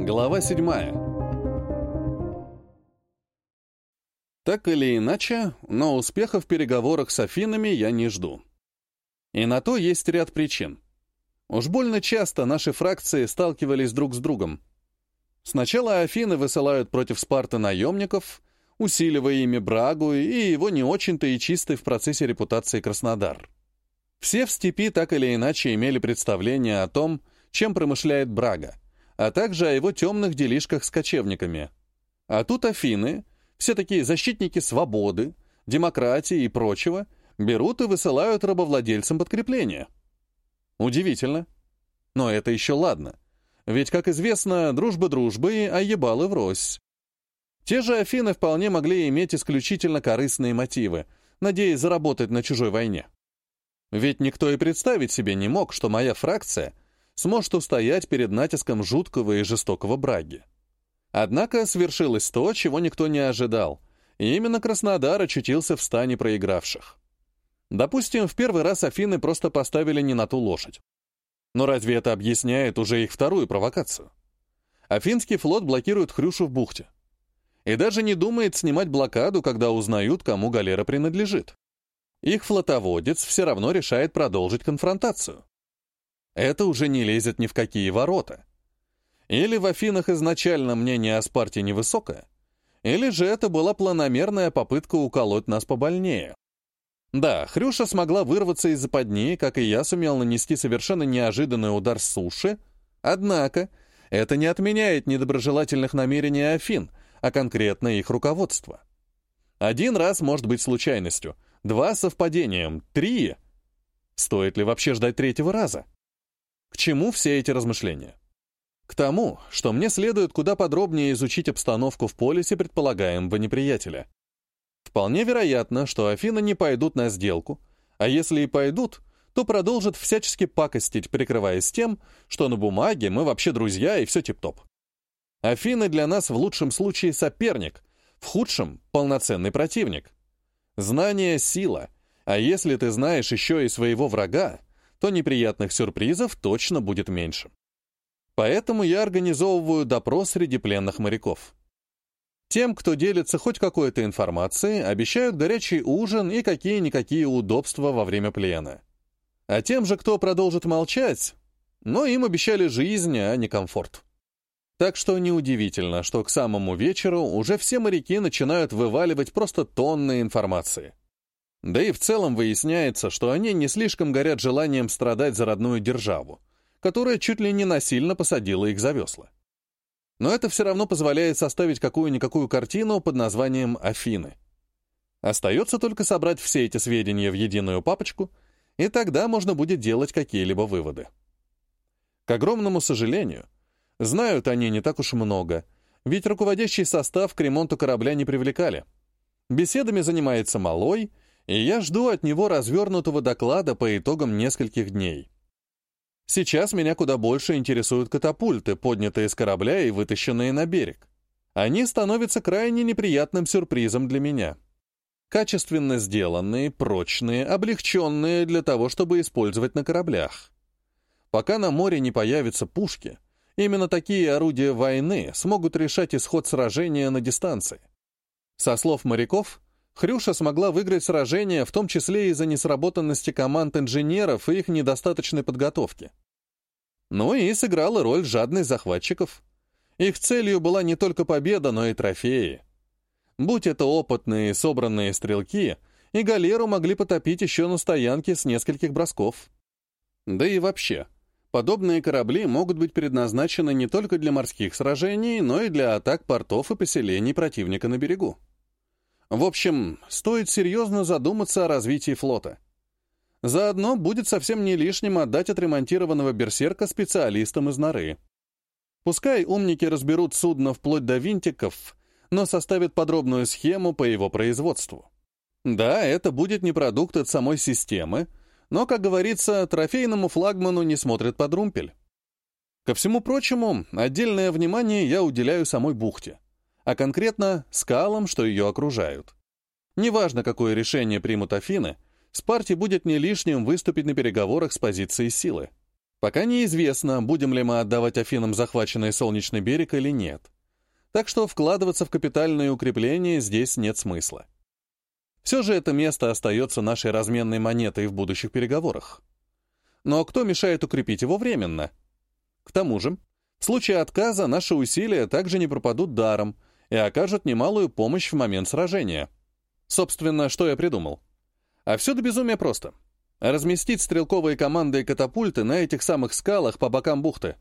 Глава 7. Так или иначе, но успеха в переговорах с Афинами я не жду. И на то есть ряд причин. Уж больно часто наши фракции сталкивались друг с другом. Сначала Афины высылают против Спарты наемников, усиливая ими Брагу и его не очень-то и чистый в процессе репутации Краснодар. Все в степи так или иначе имели представление о том, чем промышляет Брага, а также о его темных делишках с кочевниками. А тут Афины, все такие защитники свободы, демократии и прочего, берут и высылают рабовладельцам подкрепление. Удивительно. Но это еще ладно. Ведь, как известно, дружба дружбы, а ебалы врозь. Те же Афины вполне могли иметь исключительно корыстные мотивы, надеясь заработать на чужой войне. Ведь никто и представить себе не мог, что моя фракция сможет устоять перед натиском жуткого и жестокого браги. Однако свершилось то, чего никто не ожидал, и именно Краснодар очутился в стане проигравших. Допустим, в первый раз Афины просто поставили не на ту лошадь. Но разве это объясняет уже их вторую провокацию? Афинский флот блокирует Хрюшу в бухте. И даже не думает снимать блокаду, когда узнают, кому галера принадлежит их флотоводец все равно решает продолжить конфронтацию. Это уже не лезет ни в какие ворота. Или в Афинах изначально мнение о Спарте невысокое, или же это была планомерная попытка уколоть нас побольнее. Да, Хрюша смогла вырваться из западни, как и я сумел нанести совершенно неожиданный удар с суши, однако это не отменяет недоброжелательных намерений Афин, а конкретно их руководства. Один раз может быть случайностью — Два совпадением. Три. Стоит ли вообще ждать третьего раза? К чему все эти размышления? К тому, что мне следует куда подробнее изучить обстановку в полисе предполагаемого неприятеля. Вполне вероятно, что Афины не пойдут на сделку, а если и пойдут, то продолжат всячески пакостить, прикрываясь тем, что на бумаге мы вообще друзья и все тип-топ. Афины для нас в лучшем случае соперник, в худшем — полноценный противник. Знание — сила, а если ты знаешь еще и своего врага, то неприятных сюрпризов точно будет меньше. Поэтому я организовываю допрос среди пленных моряков. Тем, кто делится хоть какой-то информацией, обещают горячий ужин и какие-никакие удобства во время плена. А тем же, кто продолжит молчать, но им обещали жизнь, а не комфорт. Так что неудивительно, что к самому вечеру уже все моряки начинают вываливать просто тонны информации. Да и в целом выясняется, что они не слишком горят желанием страдать за родную державу, которая чуть ли не насильно посадила их за весла. Но это все равно позволяет составить какую-никакую картину под названием «Афины». Остается только собрать все эти сведения в единую папочку, и тогда можно будет делать какие-либо выводы. К огромному сожалению, Знают они не так уж много, ведь руководящий состав к ремонту корабля не привлекали. Беседами занимается Малой, и я жду от него развернутого доклада по итогам нескольких дней. Сейчас меня куда больше интересуют катапульты, поднятые с корабля и вытащенные на берег. Они становятся крайне неприятным сюрпризом для меня. Качественно сделанные, прочные, облегченные для того, чтобы использовать на кораблях. Пока на море не появятся пушки — Именно такие орудия войны смогут решать исход сражения на дистанции. Со слов моряков, Хрюша смогла выиграть сражение, в том числе из-за несработанности команд инженеров и их недостаточной подготовки. Ну и сыграла роль жадных захватчиков. Их целью была не только победа, но и трофеи. Будь это опытные собранные стрелки, и галеру могли потопить еще на стоянке с нескольких бросков. Да и вообще, Подобные корабли могут быть предназначены не только для морских сражений, но и для атак портов и поселений противника на берегу. В общем, стоит серьезно задуматься о развитии флота. Заодно будет совсем не лишним отдать отремонтированного берсерка специалистам из норы. Пускай умники разберут судно вплоть до винтиков, но составят подробную схему по его производству. Да, это будет не продукт от самой системы, но, как говорится, трофейному флагману не смотрят под румпель. Ко всему прочему, отдельное внимание я уделяю самой бухте, а конкретно скалам, что ее окружают. Неважно, какое решение примут Афины, Спарте будет не лишним выступить на переговорах с позиции силы. Пока неизвестно, будем ли мы отдавать Афинам захваченный Солнечный берег или нет. Так что вкладываться в капитальные укрепления здесь нет смысла. Все же это место остается нашей разменной монетой в будущих переговорах. Но кто мешает укрепить его временно? К тому же, в случае отказа наши усилия также не пропадут даром и окажут немалую помощь в момент сражения. Собственно, что я придумал? А все до безумия просто. Разместить стрелковые команды и катапульты на этих самых скалах по бокам бухты.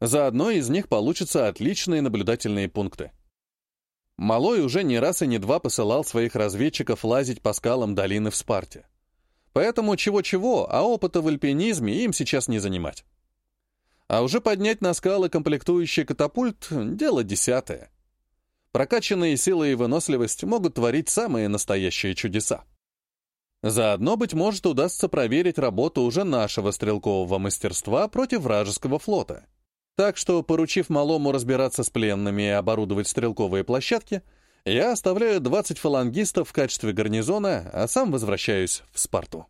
Заодно из них получатся отличные наблюдательные пункты. Малой уже не раз и не два посылал своих разведчиков лазить по скалам долины в Спарте. Поэтому чего-чего, а опыта в альпинизме им сейчас не занимать. А уже поднять на скалы комплектующий катапульт — дело десятое. Прокачанные силы и выносливость могут творить самые настоящие чудеса. Заодно, быть может, удастся проверить работу уже нашего стрелкового мастерства против вражеского флота. Так что, поручив малому разбираться с пленными и оборудовать стрелковые площадки, я оставляю 20 фалангистов в качестве гарнизона, а сам возвращаюсь в Спарту.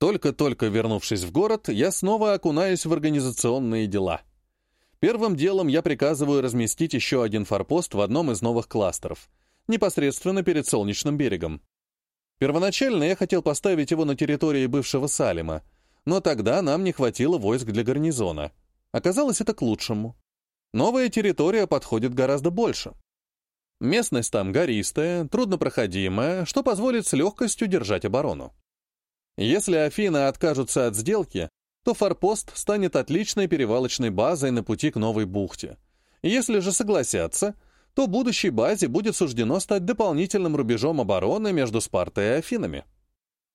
Только-только вернувшись в город, я снова окунаюсь в организационные дела. Первым делом я приказываю разместить еще один форпост в одном из новых кластеров, непосредственно перед Солнечным берегом. Первоначально я хотел поставить его на территории бывшего Салима, но тогда нам не хватило войск для гарнизона. Оказалось, это к лучшему. Новая территория подходит гораздо больше. Местность там гористая, труднопроходимая, что позволит с легкостью держать оборону. Если Афины откажутся от сделки, то форпост станет отличной перевалочной базой на пути к новой бухте. Если же согласятся, то будущей базе будет суждено стать дополнительным рубежом обороны между Спартой и Афинами.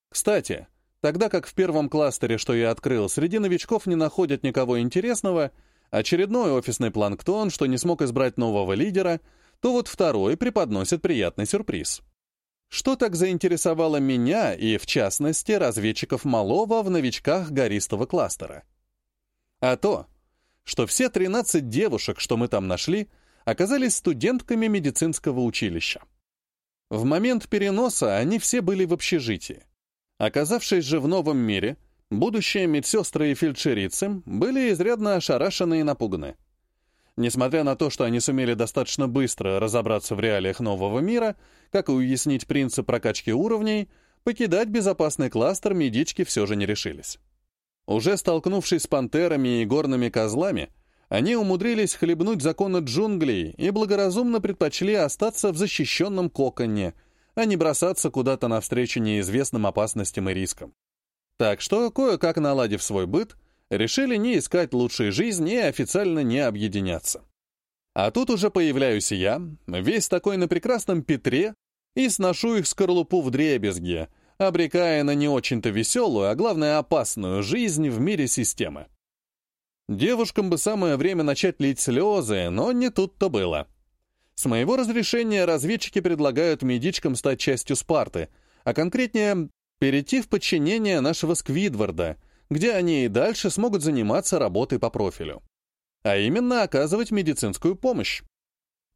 Кстати, Тогда как в первом кластере, что я открыл, среди новичков не находят никого интересного, очередной офисный планктон, что не смог избрать нового лидера, то вот второй преподносит приятный сюрприз. Что так заинтересовало меня и, в частности, разведчиков Малова в новичках гористого кластера? А то, что все 13 девушек, что мы там нашли, оказались студентками медицинского училища. В момент переноса они все были в общежитии. Оказавшись же в новом мире, будущие медсестры и фельдшерицы были изрядно ошарашены и напуганы. Несмотря на то, что они сумели достаточно быстро разобраться в реалиях нового мира, как и уяснить принцип прокачки уровней, покидать безопасный кластер медички все же не решились. Уже столкнувшись с пантерами и горными козлами, они умудрились хлебнуть законы джунглей и благоразумно предпочли остаться в защищенном коконе — а не бросаться куда-то навстречу неизвестным опасностям и рискам. Так что, кое-как наладив свой быт, решили не искать лучшей жизни и официально не объединяться. А тут уже появляюсь я, весь такой на прекрасном Петре, и сношу их скорлупу в дребезге, обрекая на не очень-то веселую, а главное опасную жизнь в мире системы. Девушкам бы самое время начать лить слезы, но не тут-то было. С моего разрешения разведчики предлагают медичкам стать частью Спарты, а конкретнее перейти в подчинение нашего Сквидварда, где они и дальше смогут заниматься работой по профилю. А именно оказывать медицинскую помощь.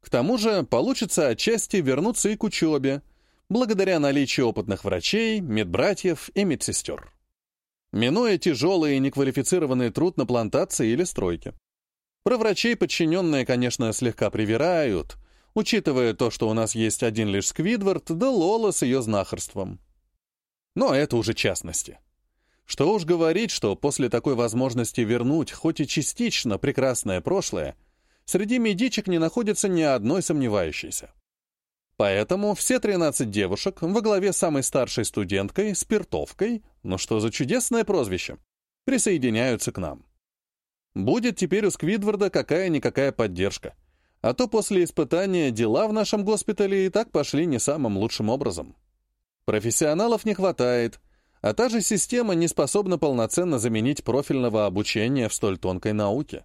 К тому же получится отчасти вернуться и к учебе, благодаря наличию опытных врачей, медбратьев и медсестер. Минуя тяжелый и неквалифицированный труд на плантации или стройке. Про врачей подчиненные, конечно, слегка привирают, учитывая то, что у нас есть один лишь Сквидвард, да Лола с ее знахарством. Но это уже частности. Что уж говорить, что после такой возможности вернуть, хоть и частично, прекрасное прошлое, среди медичек не находится ни одной сомневающейся. Поэтому все 13 девушек во главе с самой старшей студенткой, спиртовкой, ну что за чудесное прозвище, присоединяются к нам. Будет теперь у Сквидварда какая-никакая поддержка — а то после испытания дела в нашем госпитале и так пошли не самым лучшим образом. Профессионалов не хватает, а та же система не способна полноценно заменить профильного обучения в столь тонкой науке.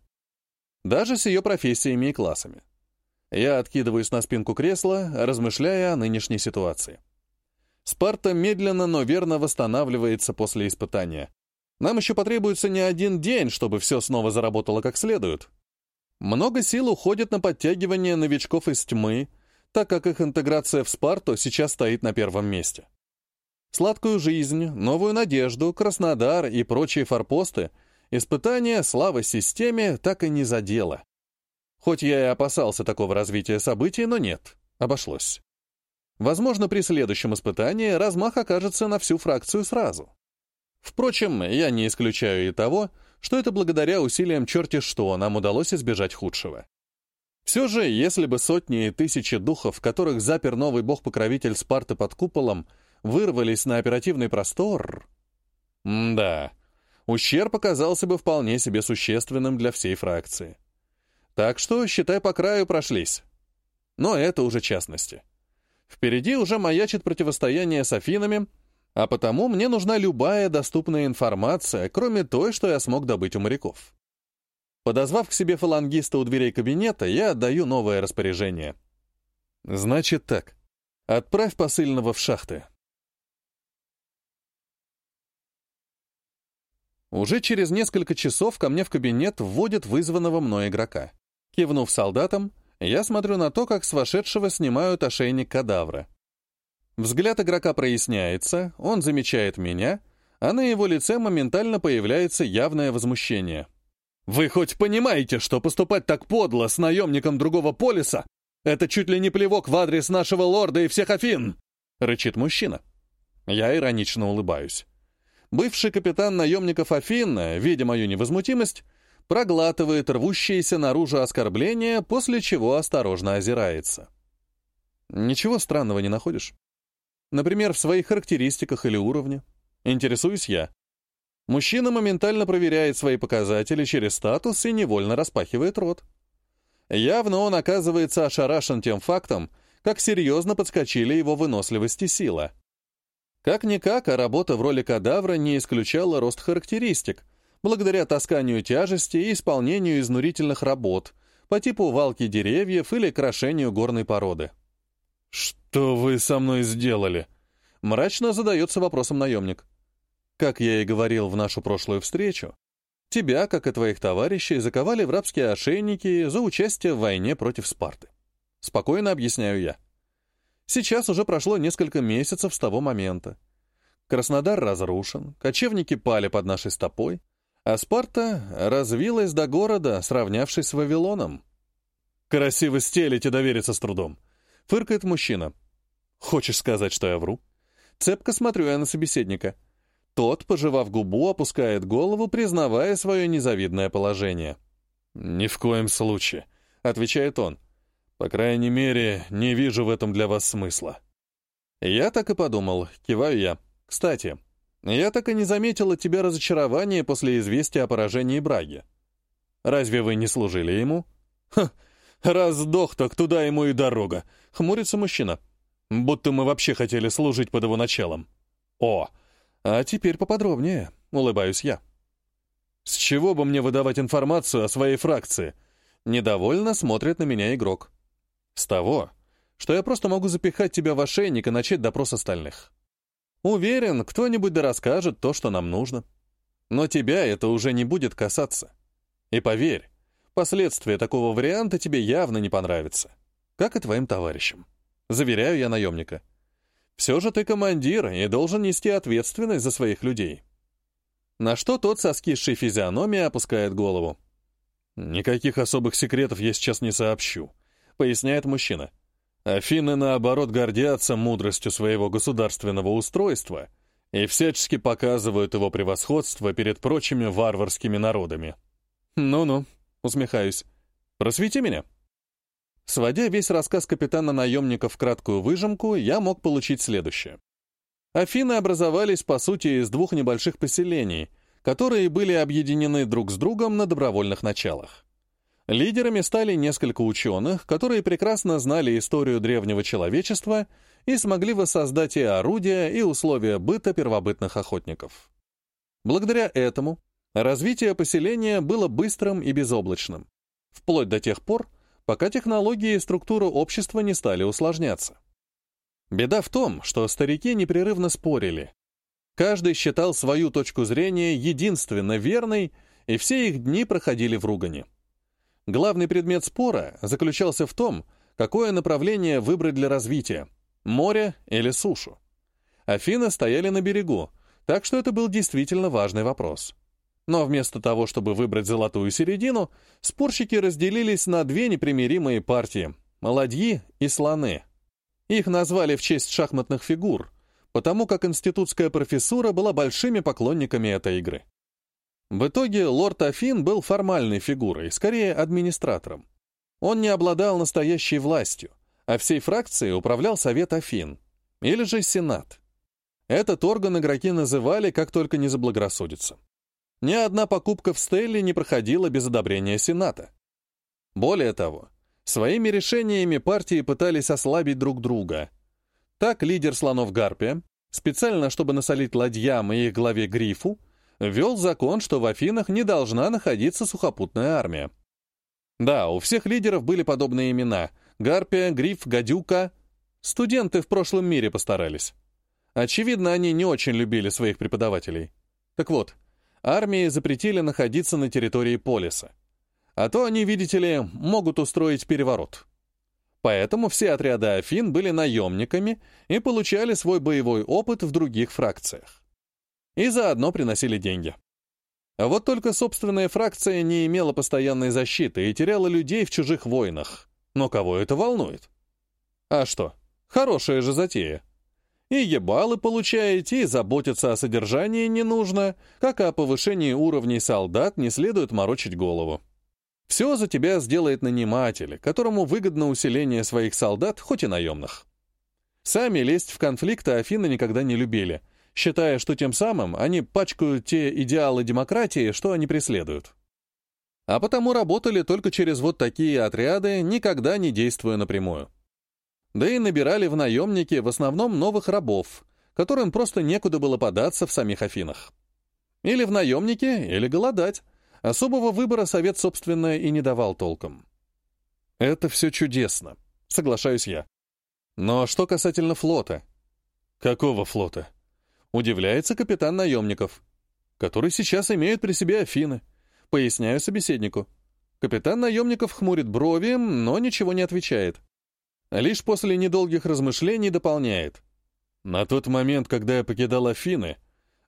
Даже с ее профессиями и классами. Я откидываюсь на спинку кресла, размышляя о нынешней ситуации. Спарта медленно, но верно восстанавливается после испытания. Нам еще потребуется не один день, чтобы все снова заработало как следует. Много сил уходит на подтягивание новичков из тьмы, так как их интеграция в Спарту сейчас стоит на первом месте. Сладкую жизнь, новую надежду, Краснодар и прочие форпосты испытание слава системе так и не задело. Хоть я и опасался такого развития событий, но нет, обошлось. Возможно, при следующем испытании размах окажется на всю фракцию сразу. Впрочем, я не исключаю и того, что это благодаря усилиям черти что нам удалось избежать худшего. Все же, если бы сотни и тысячи духов, которых запер новый бог-покровитель Спарты под куполом, вырвались на оперативный простор... М да, ущерб оказался бы вполне себе существенным для всей фракции. Так что, считай, по краю прошлись. Но это уже частности. Впереди уже маячит противостояние с Афинами, а потому мне нужна любая доступная информация, кроме той, что я смог добыть у моряков. Подозвав к себе фалангиста у дверей кабинета, я отдаю новое распоряжение. Значит так. Отправь посыльного в шахты. Уже через несколько часов ко мне в кабинет вводят вызванного мной игрока. Кивнув солдатам, я смотрю на то, как с вошедшего снимают ошейник кадавра. Взгляд игрока проясняется, он замечает меня, а на его лице моментально появляется явное возмущение. «Вы хоть понимаете, что поступать так подло с наемником другого полиса — это чуть ли не плевок в адрес нашего лорда и всех Афин?» — рычит мужчина. Я иронично улыбаюсь. Бывший капитан наемников Афин, видя мою невозмутимость, проглатывает рвущиеся наружу оскорбления, после чего осторожно озирается. Ничего странного не находишь? Например, в своих характеристиках или уровне? Интересуюсь я. Мужчина моментально проверяет свои показатели через статус и невольно распахивает рот. Явно он оказывается ошарашен тем фактом, как серьезно подскочили его выносливость и сила. Как-никак, а работа в роли кадавра не исключала рост характеристик, благодаря тасканию тяжести и исполнению изнурительных работ по типу валки деревьев или крошению горной породы. «Что вы со мной сделали?» Мрачно задается вопросом наемник. Как я и говорил в нашу прошлую встречу, тебя, как и твоих товарищей, заковали в рабские ошейники за участие в войне против Спарты. Спокойно объясняю я. Сейчас уже прошло несколько месяцев с того момента. Краснодар разрушен, кочевники пали под нашей стопой, а Спарта развилась до города, сравнявшись с Вавилоном. «Красиво стелите довериться с трудом», — фыркает мужчина. «Хочешь сказать, что я вру?» Цепко смотрю я на собеседника. Тот, пожевав губу, опускает голову, признавая свое незавидное положение. «Ни в коем случае», — отвечает он. По крайней мере, не вижу в этом для вас смысла. Я так и подумал, киваю я. Кстати, я так и не заметил от тебя разочарования после известия о поражении Браги. Разве вы не служили ему? Ха, раз сдох, так туда ему и дорога. Хмурится мужчина. Будто мы вообще хотели служить под его началом. О, а теперь поподробнее, улыбаюсь я. С чего бы мне выдавать информацию о своей фракции? Недовольно смотрит на меня игрок. С того, что я просто могу запихать тебя в ошейник и начать допрос остальных. Уверен, кто-нибудь да расскажет то, что нам нужно. Но тебя это уже не будет касаться. И поверь, последствия такого варианта тебе явно не понравятся. Как и твоим товарищам. Заверяю я наемника. Все же ты командир и должен нести ответственность за своих людей. На что тот со скисшей физиономией опускает голову. Никаких особых секретов я сейчас не сообщу поясняет мужчина. Афины, наоборот, гордятся мудростью своего государственного устройства и всячески показывают его превосходство перед прочими варварскими народами. «Ну-ну», — усмехаюсь, — «просвети меня». Сводя весь рассказ капитана наемников в краткую выжимку, я мог получить следующее. Афины образовались, по сути, из двух небольших поселений, которые были объединены друг с другом на добровольных началах. Лидерами стали несколько ученых, которые прекрасно знали историю древнего человечества и смогли воссоздать и орудия, и условия быта первобытных охотников. Благодаря этому развитие поселения было быстрым и безоблачным, вплоть до тех пор, пока технологии и структура общества не стали усложняться. Беда в том, что старики непрерывно спорили. Каждый считал свою точку зрения единственно верной, и все их дни проходили в ругани. Главный предмет спора заключался в том, какое направление выбрать для развития – море или сушу. Афины стояли на берегу, так что это был действительно важный вопрос. Но вместо того, чтобы выбрать золотую середину, спорщики разделились на две непримиримые партии — ладьи и слоны. Их назвали в честь шахматных фигур, потому как институтская профессура была большими поклонниками этой игры. В итоге лорд Афин был формальной фигурой, скорее администратором. Он не обладал настоящей властью, а всей фракцией управлял Совет Афин, или же Сенат. Этот орган игроки называли, как только не заблагорассудится. Ни одна покупка в Стелле не проходила без одобрения Сената. Более того, своими решениями партии пытались ослабить друг друга. Так лидер слонов Гарпия, специально чтобы насолить ладьям и их главе Грифу, ввел закон, что в Афинах не должна находиться сухопутная армия. Да, у всех лидеров были подобные имена — Гарпия, Гриф, Гадюка. Студенты в прошлом мире постарались. Очевидно, они не очень любили своих преподавателей. Так вот, армии запретили находиться на территории полиса. А то они, видите ли, могут устроить переворот. Поэтому все отряды Афин были наемниками и получали свой боевой опыт в других фракциях. И заодно приносили деньги. А вот только собственная фракция не имела постоянной защиты и теряла людей в чужих войнах. Но кого это волнует? А что, хорошая же затея. И ебалы получаете, и заботиться о содержании не нужно, как и о повышении уровней солдат не следует морочить голову. Все за тебя сделает наниматель, которому выгодно усиление своих солдат, хоть и наемных. Сами лезть в конфликты Афины никогда не любили, считая, что тем самым они пачкают те идеалы демократии, что они преследуют. А потому работали только через вот такие отряды, никогда не действуя напрямую. Да и набирали в наемники в основном новых рабов, которым просто некуда было податься в самих Афинах. Или в наемники, или голодать. Особого выбора совет, собственно, и не давал толком. Это все чудесно, соглашаюсь я. Но что касательно флота? Какого флота? Удивляется капитан наемников, который сейчас имеет при себе Афины. Поясняю собеседнику. Капитан наемников хмурит брови, но ничего не отвечает. Лишь после недолгих размышлений дополняет. На тот момент, когда я покидал Афины,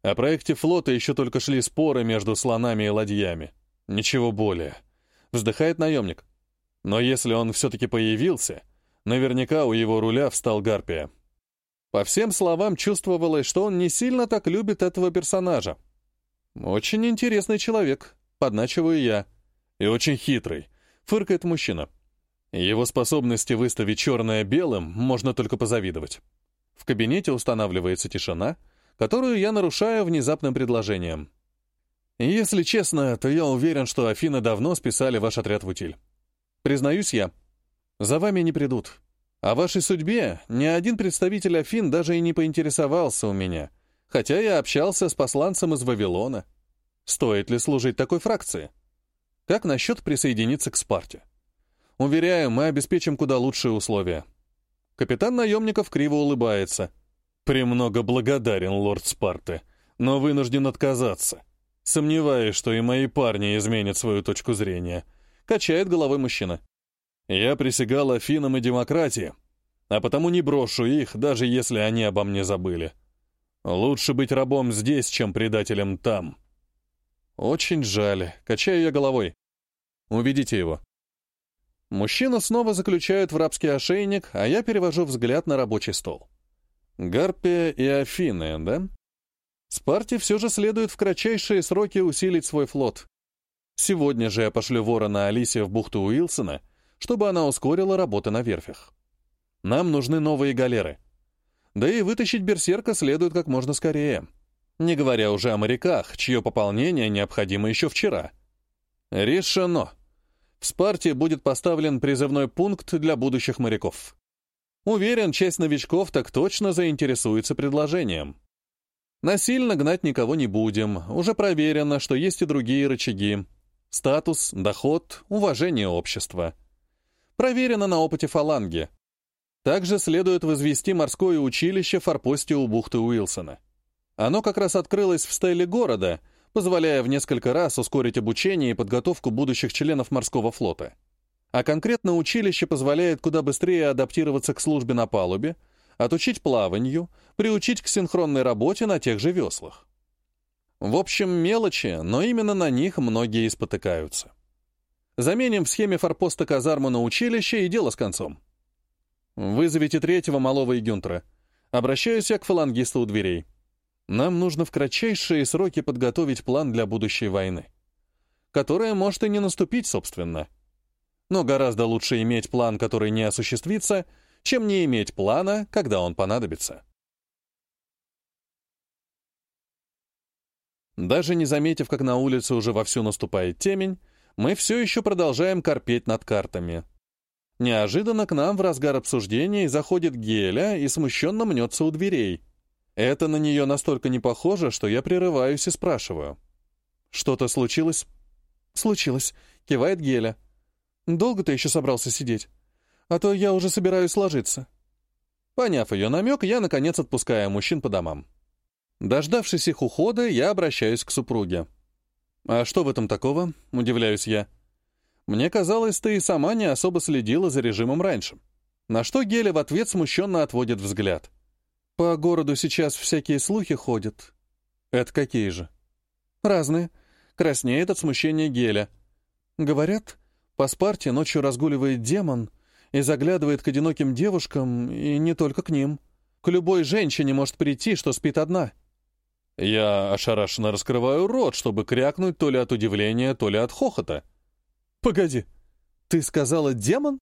о проекте флота еще только шли споры между слонами и ладьями. Ничего более. Вздыхает наемник. Но если он все-таки появился, наверняка у его руля встал Гарпия. По всем словам чувствовалось, что он не сильно так любит этого персонажа. «Очень интересный человек», — подначиваю я. «И очень хитрый», — фыркает мужчина. Его способности выставить черное белым можно только позавидовать. В кабинете устанавливается тишина, которую я нарушаю внезапным предложением. Если честно, то я уверен, что Афины давно списали ваш отряд в утиль. Признаюсь я, за вами не придут. О вашей судьбе ни один представитель Афин даже и не поинтересовался у меня, хотя я общался с посланцем из Вавилона. Стоит ли служить такой фракции? Как насчет присоединиться к Спарте? Уверяю, мы обеспечим куда лучшие условия. Капитан наемников криво улыбается. «Премного благодарен, лорд Спарты, но вынужден отказаться. Сомневаюсь, что и мои парни изменят свою точку зрения». Качает головой мужчина. «Я присягал Афинам и демократии, а потому не брошу их, даже если они обо мне забыли. Лучше быть рабом здесь, чем предателем там». «Очень жаль. Качаю я головой. Уведите его». Мужчина снова заключает в рабский ошейник, а я перевожу взгляд на рабочий стол. Гарпия и Афины, да? Спарте все же следует в кратчайшие сроки усилить свой флот. Сегодня же я пошлю ворона Алисе в бухту Уилсона, чтобы она ускорила работу на верфях. Нам нужны новые галеры. Да и вытащить берсерка следует как можно скорее. Не говоря уже о моряках, чье пополнение необходимо еще вчера. Решено. В Спарте будет поставлен призывной пункт для будущих моряков. Уверен, часть новичков так точно заинтересуется предложением. Насильно гнать никого не будем, уже проверено, что есть и другие рычаги. Статус, доход, уважение общества. Проверено на опыте фаланги. Также следует возвести морское училище в форпосте у бухты Уилсона. Оно как раз открылось в стайле города — позволяя в несколько раз ускорить обучение и подготовку будущих членов морского флота. А конкретно училище позволяет куда быстрее адаптироваться к службе на палубе, отучить плаванию, приучить к синхронной работе на тех же веслах. В общем, мелочи, но именно на них многие спотыкаются. Заменим в схеме форпоста казарму на училище и дело с концом. Вызовите третьего малого Игюнтера. Обращаюсь я к фалангисту у дверей. Нам нужно в кратчайшие сроки подготовить план для будущей войны. Которая может и не наступить, собственно. Но гораздо лучше иметь план, который не осуществится, чем не иметь плана, когда он понадобится. Даже не заметив, как на улице уже вовсю наступает темень, мы все еще продолжаем корпеть над картами. Неожиданно к нам в разгар обсуждений заходит Геля и смущенно мнется у дверей. Это на нее настолько не похоже, что я прерываюсь и спрашиваю. «Что-то случилось?» «Случилось», — кивает Геля. «Долго ты еще собрался сидеть? А то я уже собираюсь ложиться». Поняв ее намек, я, наконец, отпускаю мужчин по домам. Дождавшись их ухода, я обращаюсь к супруге. «А что в этом такого?» — удивляюсь я. «Мне казалось, ты и сама не особо следила за режимом раньше». На что Геля в ответ смущенно отводит взгляд. «По городу сейчас всякие слухи ходят». «Это какие же?» «Разные». Краснеет от смущения Геля. «Говорят, по Спарте ночью разгуливает демон и заглядывает к одиноким девушкам, и не только к ним. К любой женщине может прийти, что спит одна». Я ошарашенно раскрываю рот, чтобы крякнуть то ли от удивления, то ли от хохота. «Погоди, ты сказала демон?»